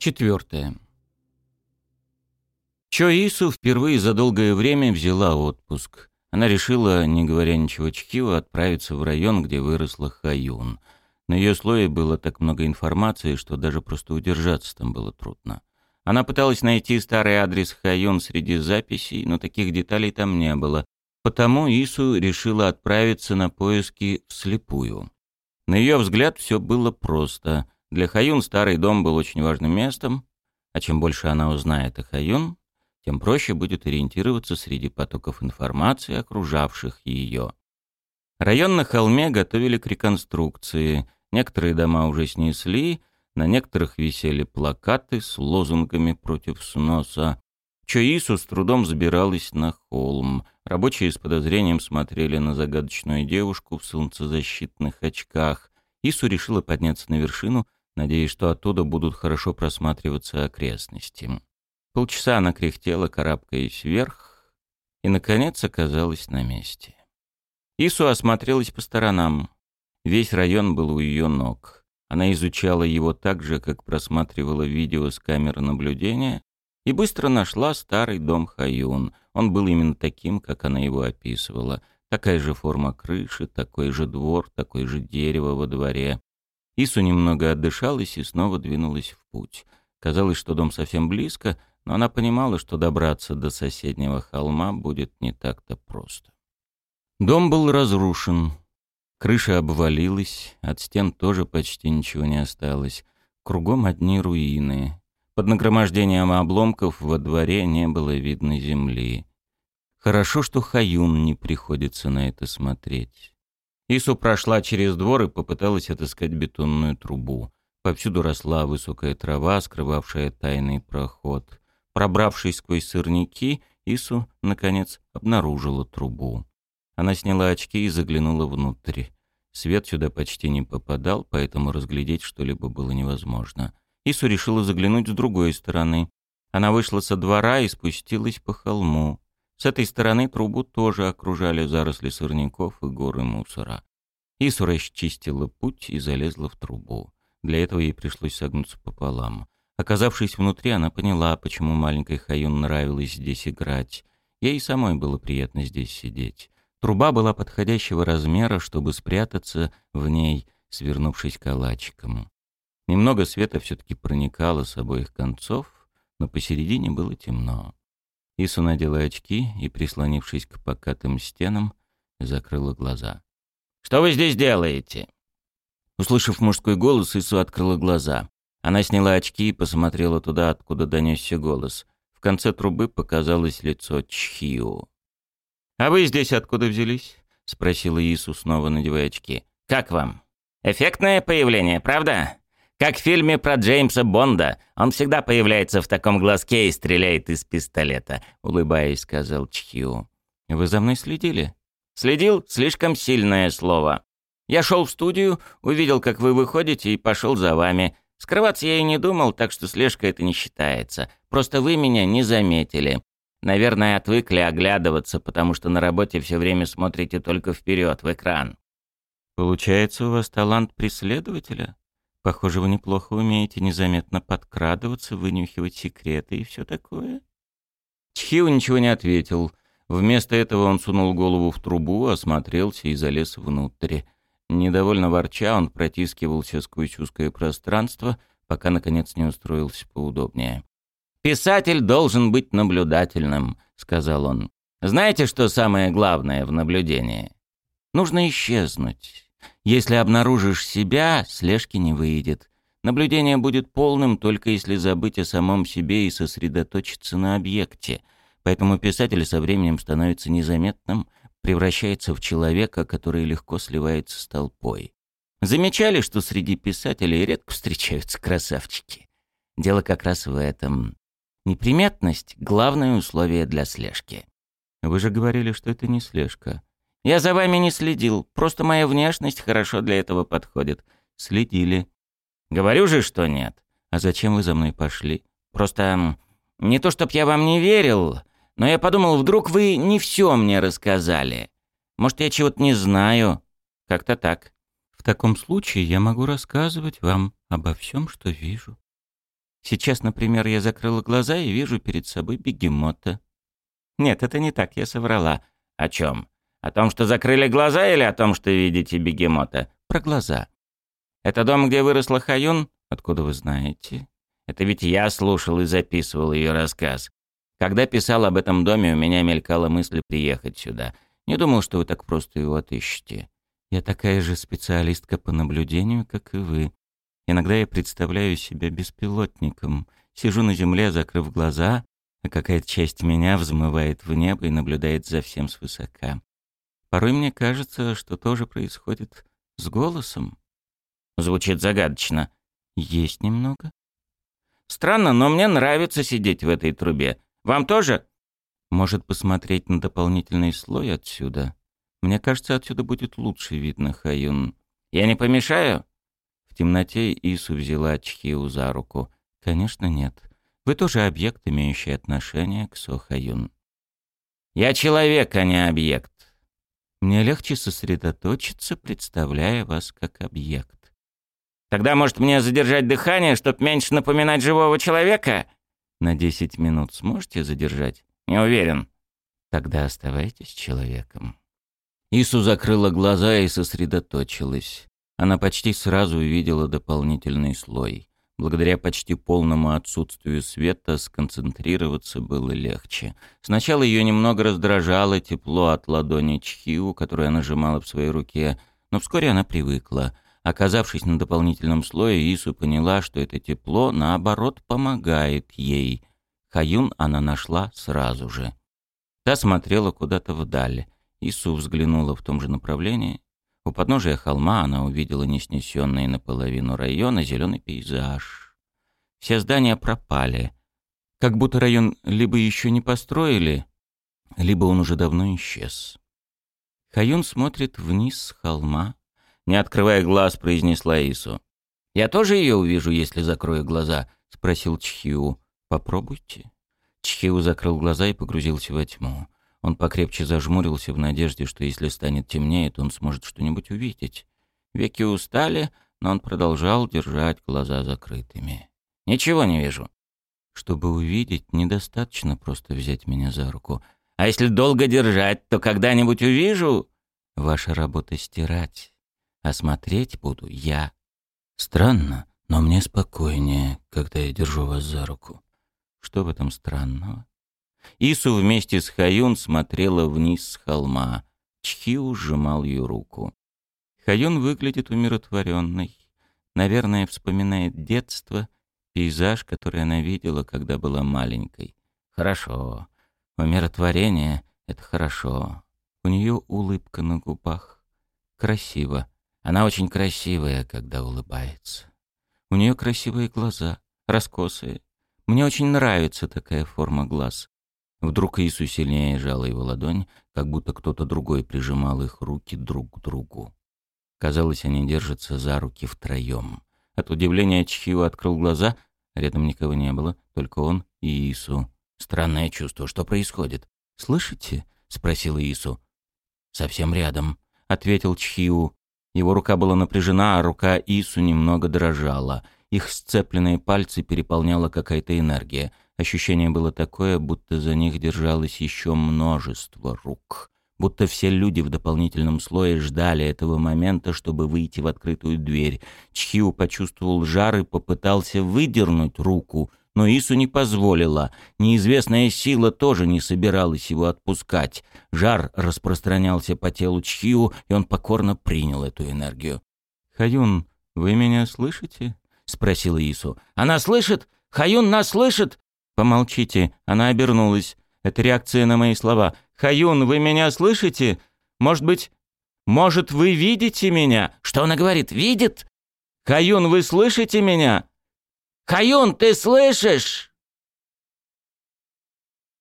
Четвертое. Чо Ису впервые за долгое время взяла отпуск. Она решила, не говоря ничего Чхио, отправиться в район, где выросла Хаюн. На ее слое было так много информации, что даже просто удержаться там было трудно. Она пыталась найти старый адрес Хаюн среди записей, но таких деталей там не было. Потому Ису решила отправиться на поиски вслепую. На ее взгляд все было просто. Для Хаюн старый дом был очень важным местом, а чем больше она узнает о Хаюн, тем проще будет ориентироваться среди потоков информации, окружавших ее. Район на холме готовили к реконструкции. Некоторые дома уже снесли, на некоторых висели плакаты с лозунгами против сноса. Чоису с трудом забиралась на холм. Рабочие с подозрением смотрели на загадочную девушку в солнцезащитных очках. Ису решила подняться на вершину, надеясь, что оттуда будут хорошо просматриваться окрестности. Полчаса она кряхтела, карабкаясь вверх, и, наконец, оказалась на месте. Ису осмотрелась по сторонам. Весь район был у ее ног. Она изучала его так же, как просматривала видео с камеры наблюдения, и быстро нашла старый дом Хаюн. Он был именно таким, как она его описывала. Такая же форма крыши, такой же двор, такое же дерево во дворе. Ису немного отдышалась и снова двинулась в путь. Казалось, что дом совсем близко — но она понимала, что добраться до соседнего холма будет не так-то просто. Дом был разрушен, крыша обвалилась, от стен тоже почти ничего не осталось, кругом одни руины. Под нагромождением обломков во дворе не было видно земли. Хорошо, что Хаюн не приходится на это смотреть. Ису прошла через двор и попыталась отыскать бетонную трубу. Повсюду росла высокая трава, скрывавшая тайный проход. Пробравшись сквозь сырники, Ису, наконец, обнаружила трубу. Она сняла очки и заглянула внутрь. Свет сюда почти не попадал, поэтому разглядеть что-либо было невозможно. Ису решила заглянуть с другой стороны. Она вышла со двора и спустилась по холму. С этой стороны трубу тоже окружали заросли сорняков и горы мусора. Ису расчистила путь и залезла в трубу. Для этого ей пришлось согнуться пополам. Оказавшись внутри, она поняла, почему маленькой Хаюн нравилось здесь играть. Ей самой было приятно здесь сидеть. Труба была подходящего размера, чтобы спрятаться в ней, свернувшись калачиком. Немного света все-таки проникало с обоих концов, но посередине было темно. Ису надела очки и, прислонившись к покатым стенам, закрыла глаза. «Что вы здесь делаете?» Услышав мужской голос, Ису открыла глаза. Она сняла очки и посмотрела туда, откуда донесся голос. В конце трубы показалось лицо Чхиу. «А вы здесь откуда взялись?» — спросила Ису, снова надевая очки. «Как вам? Эффектное появление, правда? Как в фильме про Джеймса Бонда. Он всегда появляется в таком глазке и стреляет из пистолета», — улыбаясь, сказал Чхиу. «Вы за мной следили?» «Следил? Слишком сильное слово. Я шел в студию, увидел, как вы выходите, и пошел за вами. Скрываться я и не думал, так что слежка это не считается. Просто вы меня не заметили. Наверное, отвыкли оглядываться, потому что на работе все время смотрите только вперед, в экран. Получается, у вас талант преследователя? Похоже, вы неплохо умеете незаметно подкрадываться, вынюхивать секреты и все такое. Чхиу ничего не ответил. Вместо этого он сунул голову в трубу, осмотрелся и залез внутрь. Недовольно ворча, он протискивался сквозь узкое пространство, пока, наконец, не устроился поудобнее. «Писатель должен быть наблюдательным», — сказал он. «Знаете, что самое главное в наблюдении? Нужно исчезнуть. Если обнаружишь себя, слежки не выйдет. Наблюдение будет полным, только если забыть о самом себе и сосредоточиться на объекте. Поэтому писатель со временем становится незаметным — превращается в человека, который легко сливается с толпой. Замечали, что среди писателей редко встречаются красавчики? Дело как раз в этом. Неприметность — главное условие для слежки. Вы же говорили, что это не слежка. Я за вами не следил, просто моя внешность хорошо для этого подходит. Следили. Говорю же, что нет. А зачем вы за мной пошли? Просто не то, чтоб я вам не верил, но я подумал, вдруг вы не все мне рассказали. Может, я чего-то не знаю. Как-то так. В таком случае я могу рассказывать вам обо всем, что вижу. Сейчас, например, я закрыла глаза и вижу перед собой бегемота. Нет, это не так, я соврала. О чем? О том, что закрыли глаза или о том, что видите бегемота? Про глаза. Это дом, где выросла Хаюн? Откуда вы знаете? Это ведь я слушал и записывал ее рассказ. Когда писал об этом доме, у меня мелькала мысль приехать сюда. Не думал, что вы так просто его отыщете. Я такая же специалистка по наблюдению, как и вы. Иногда я представляю себя беспилотником. Сижу на земле, закрыв глаза, а какая-то часть меня взмывает в небо и наблюдает за всем свысока. Порой мне кажется, что тоже происходит с голосом. Звучит загадочно. Есть немного. Странно, но мне нравится сидеть в этой трубе. Вам тоже? Может, посмотреть на дополнительный слой отсюда? Мне кажется, отсюда будет лучше видно Хаюн. Я не помешаю? В темноте Ису взяла Чхиу за руку. Конечно, нет. Вы тоже объект, имеющий отношение к Сохаюн. Я человек, а не объект. Мне легче сосредоточиться, представляя вас как объект. Тогда, может, мне задержать дыхание, чтобы меньше напоминать живого человека? На десять минут сможете задержать? Не уверен. Тогда оставайтесь человеком. Ису закрыла глаза и сосредоточилась. Она почти сразу увидела дополнительный слой. Благодаря почти полному отсутствию света сконцентрироваться было легче. Сначала ее немного раздражало тепло от ладони Чхиу, которую она сжимала в своей руке, но вскоре она привыкла. Оказавшись на дополнительном слое, Ису поняла, что это тепло, наоборот, помогает ей. Хаюн она нашла сразу же. Та смотрела куда-то вдаль. Ису взглянула в том же направлении у подножия холма она увидела неснесенный наполовину района зеленый пейзаж. Все здания пропали. Как будто район либо еще не построили, либо он уже давно исчез. Хаюн смотрит вниз с холма. Не открывая глаз, произнесла Ису. «Я тоже ее увижу, если закрою глаза?» — спросил Чхиу. «Попробуйте». Чхиу закрыл глаза и погрузился во тьму. Он покрепче зажмурился в надежде, что если станет темнее, то он сможет что-нибудь увидеть. Веки устали, но он продолжал держать глаза закрытыми. «Ничего не вижу». «Чтобы увидеть, недостаточно просто взять меня за руку. А если долго держать, то когда-нибудь увижу?» «Ваша работа — стирать, а смотреть буду я». «Странно, но мне спокойнее, когда я держу вас за руку». «Что в этом странного?» Ису вместе с Хаюн смотрела вниз с холма. Чхиу сжимал ее руку. Хаюн выглядит умиротворенной. Наверное, вспоминает детство, пейзаж, который она видела, когда была маленькой. Хорошо. Умиротворение — это хорошо. У нее улыбка на губах. Красиво. Она очень красивая, когда улыбается. У нее красивые глаза, раскосые. Мне очень нравится такая форма глаз. Вдруг Ису сильнее сжала его ладонь, как будто кто-то другой прижимал их руки друг к другу. Казалось, они держатся за руки втроем. От удивления Чхио открыл глаза, рядом никого не было, только он и Ису. Странное чувство, что происходит. «Слышите?» — спросил Ису. «Совсем рядом», — ответил Чхиу. Его рука была напряжена, а рука Ису немного дрожала. Их сцепленные пальцы переполняла какая-то энергия — Ощущение было такое, будто за них держалось еще множество рук. Будто все люди в дополнительном слое ждали этого момента, чтобы выйти в открытую дверь. Чхиу почувствовал жар и попытался выдернуть руку, но Ису не позволила. Неизвестная сила тоже не собиралась его отпускать. Жар распространялся по телу Чхиу, и он покорно принял эту энергию. «Хаюн, вы меня слышите?» — спросила Ису. «Она слышит? Хаюн нас слышит?» «Помолчите». Она обернулась. Это реакция на мои слова. «Хаюн, вы меня слышите? Может быть... Может, вы видите меня?» «Что она говорит? Видит?» «Хаюн, вы слышите меня?» «Хаюн, ты слышишь?»